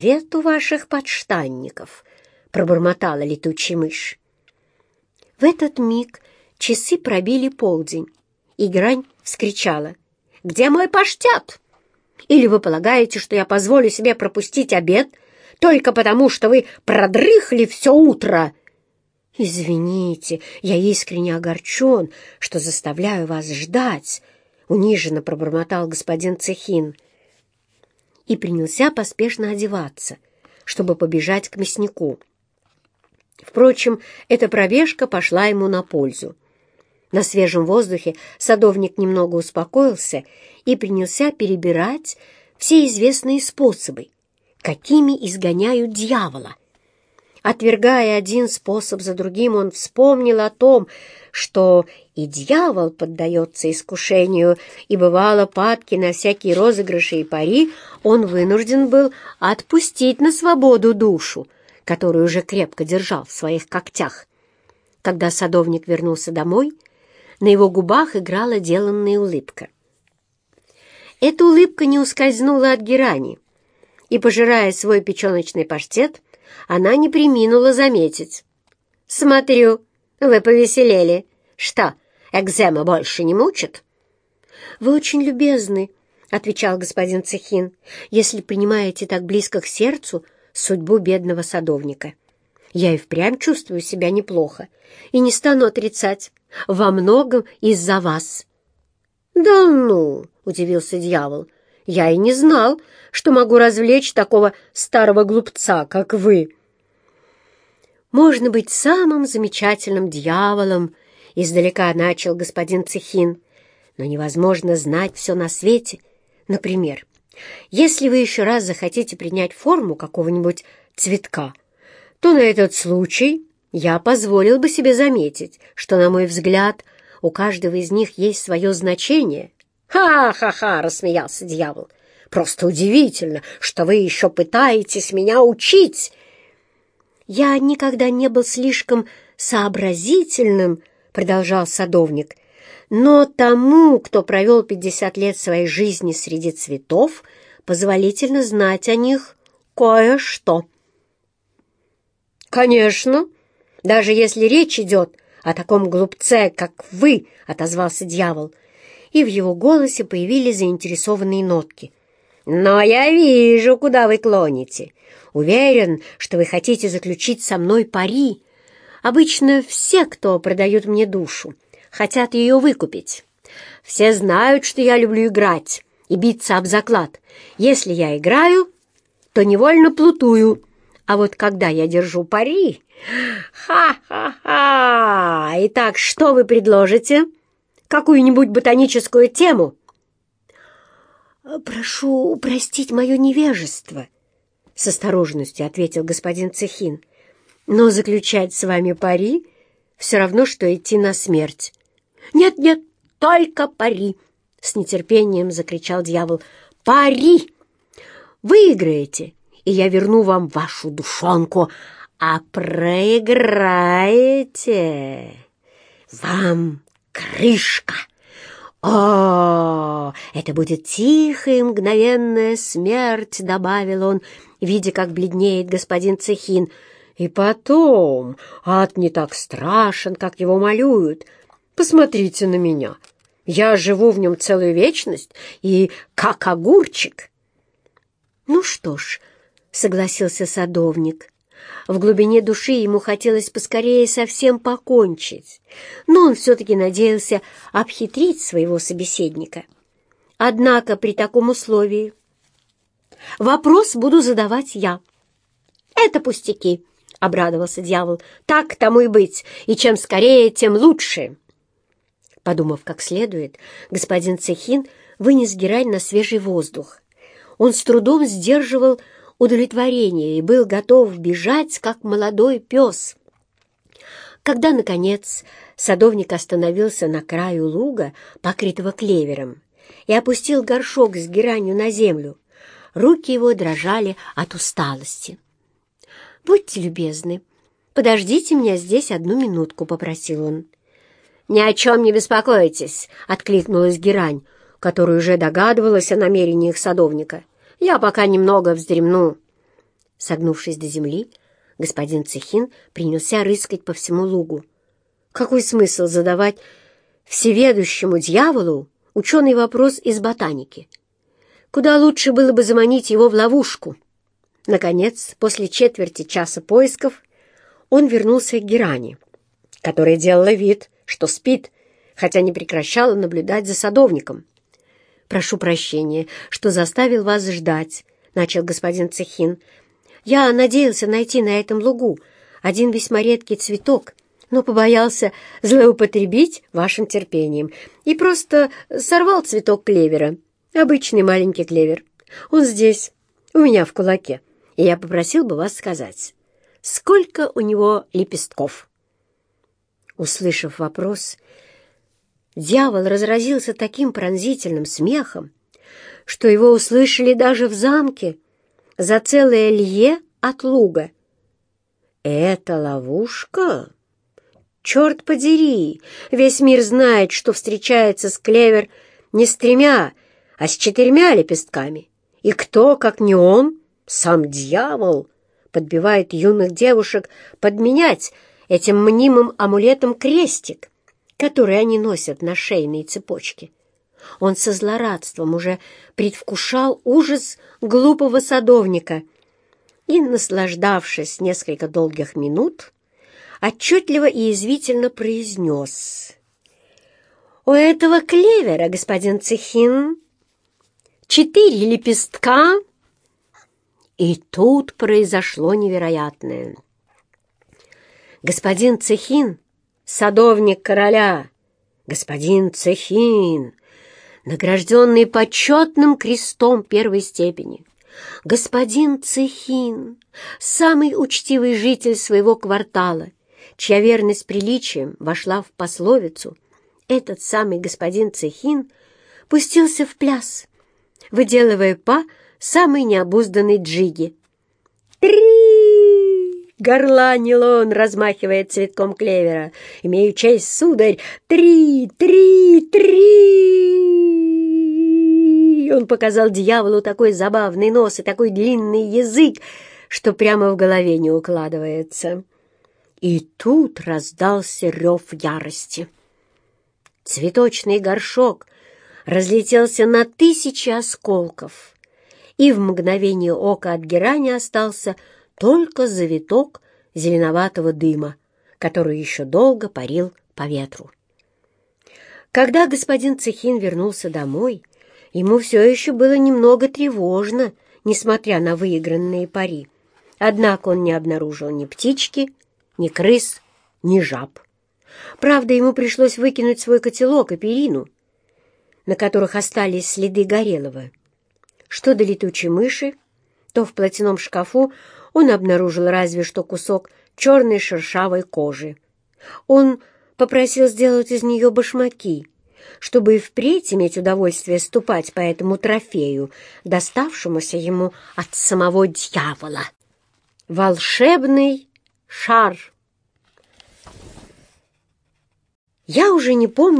вету ваших подштанников», — пробормотала летучая мышь. В этот миг часы пробили полдень, и Грань вскричала. «Где мой паштет? Или вы полагаете, что я позволю себе пропустить обед только потому, что вы продрыхли все утро?» «Извините, я искренне огорчен, что заставляю вас ждать», — униженно пробормотал господин Цехин и принялся поспешно одеваться, чтобы побежать к мяснику. Впрочем, эта пробежка пошла ему на пользу. На свежем воздухе садовник немного успокоился и принялся перебирать все известные способы, какими изгоняют дьявола. Отвергая один способ за другим, он вспомнил о том, что и дьявол поддается искушению, и бывало падки на всякие розыгрыши и пари, он вынужден был отпустить на свободу душу, которую уже крепко держал в своих когтях. Когда садовник вернулся домой, на его губах играла деланная улыбка. Эта улыбка не ускользнула от Герани, и, пожирая свой печеночный паштет, она не приминула заметить. «Смотрю, вы повеселели. Что, экзема больше не мучит?» «Вы очень любезны», — отвечал господин Цехин, «если принимаете так близко к сердцу судьбу бедного садовника. Я и впрямь чувствую себя неплохо, и не стану отрицать, во многом из-за вас». «Да ну!» — удивился дьявол. «Я и не знал, что могу развлечь такого старого глупца, как вы». «Можно быть самым замечательным дьяволом», — издалека начал господин Цехин. «Но невозможно знать все на свете. Например, если вы еще раз захотите принять форму какого-нибудь цветка, то на этот случай я позволил бы себе заметить, что, на мой взгляд, у каждого из них есть свое значение. «Ха-ха-ха!» — рассмеялся дьявол. «Просто удивительно, что вы еще пытаетесь меня учить!» «Я никогда не был слишком сообразительным», — продолжал садовник, «но тому, кто провел пятьдесят лет своей жизни среди цветов, позволительно знать о них кое-что». «Конечно, даже если речь идет о таком глупце, как вы», — отозвался дьявол, и в его голосе появились заинтересованные нотки. «Но я вижу, куда вы клоните. Уверен, что вы хотите заключить со мной пари. Обычно все, кто продает мне душу, хотят ее выкупить. Все знают, что я люблю играть и биться об заклад. Если я играю, то невольно плутую. А вот когда я держу пари... Ха-ха-ха! Итак, что вы предложите? Какую-нибудь ботаническую тему? Прошу простить мое невежество, — с осторожностью ответил господин Цехин. «Но заключать с вами пари все равно, что идти на смерть». «Нет-нет, только пари!» — с нетерпением закричал дьявол. «Пари! Выиграете, и я верну вам вашу душонку, а проиграете вам крышка!» «О, это будет тихая мгновенная смерть», — добавил он, видя, как бледнеет господин Цехин. «И потом, ад не так страшен, как его малюют. Посмотрите на меня. Я живу в нем целую вечность и как огурчик». «Ну что ж», — согласился садовник, в глубине души ему хотелось поскорее совсем покончить, но он все-таки надеялся обхитрить своего собеседника. Однако при таком условии вопрос буду задавать я. «Это пустяки», — обрадовался дьявол. «Так тому и быть, и чем скорее, тем лучше». Подумав как следует, господин Цехин вынес герань на свежий воздух. Он с трудом сдерживал удовлетворения и был готов бежать, как молодой пес. Когда, наконец, садовник остановился на краю луга, покрытого клевером, и опустил горшок с геранью на землю, руки его дрожали от усталости. «Будьте любезны, подождите меня здесь одну минутку», — попросил он. «Ни о чем не беспокойтесь», — откликнулась герань, которая уже догадывалась о намерениях садовника. Я пока немного вздремну. Согнувшись до земли, господин Цехин принялся рыскать по всему лугу. Какой смысл задавать всеведущему дьяволу ученый вопрос из ботаники? Куда лучше было бы заманить его в ловушку. Наконец, после четверти часа поисков, он вернулся к Геране, которая делала вид, что спит, хотя не прекращала наблюдать за садовником. «Прошу прощения, что заставил вас ждать», — начал господин Цехин. «Я надеялся найти на этом лугу один весьма редкий цветок, но побоялся злоупотребить вашим терпением и просто сорвал цветок клевера, обычный маленький клевер. Он здесь, у меня в кулаке, и я попросил бы вас сказать, сколько у него лепестков?» Услышав вопрос, дьявол разразился таким пронзительным смехом, что его услышали даже в замке за целое лье от луга. «Это ловушка? Черт подери! Весь мир знает, что встречается с клевер не с тремя, а с четырьмя лепестками. И кто, как не он, сам дьявол, подбивает юных девушек подменять этим мнимым амулетом крестик, который они носят на шейной цепочке. Он со злорадством уже предвкушал ужас глупого садовника и, наслаждавшись несколько долгих минут, отчетливо и извительно произнес «У этого клевера, господин Цехин, четыре лепестка». И тут произошло невероятное — господин Цехин, садовник короля, господин Цехин, награжденный почетным крестом первой степени, господин Цехин, самый учтивый житель своего квартала, чья верность приличием вошла в пословицу, этот самый господин Цехин пустился в пляс, выделывая па самой необузданной джиги. «Три!» Горланил он, размахивая цветком клевера. «Имею честь, сударь! Три! Три! Три!» Он показал дьяволу такой забавный нос и такой длинный язык, что прямо в голове не укладывается. И тут раздался рев ярости. Цветочный горшок разлетелся на тысячи осколков, и в мгновение ока от герани остался только завиток зеленоватого дыма, который еще долго парил по ветру. Когда господин Цехин вернулся домой, ему все еще было немного тревожно, несмотря на выигранные пари. Однако он не обнаружил ни птички, ни крыс, ни жаб. Правда, ему пришлось выкинуть свой котелок и перину, на которых остались следы горелого. Что до летучей мыши, то в платяном шкафу он обнаружил разве что кусок черной шершавой кожи. Он попросил сделать из нее башмаки, чтобы и впредь иметь удовольствие ступать по этому трофею, доставшемуся ему от самого дьявола. Волшебный шар. Я уже не помню,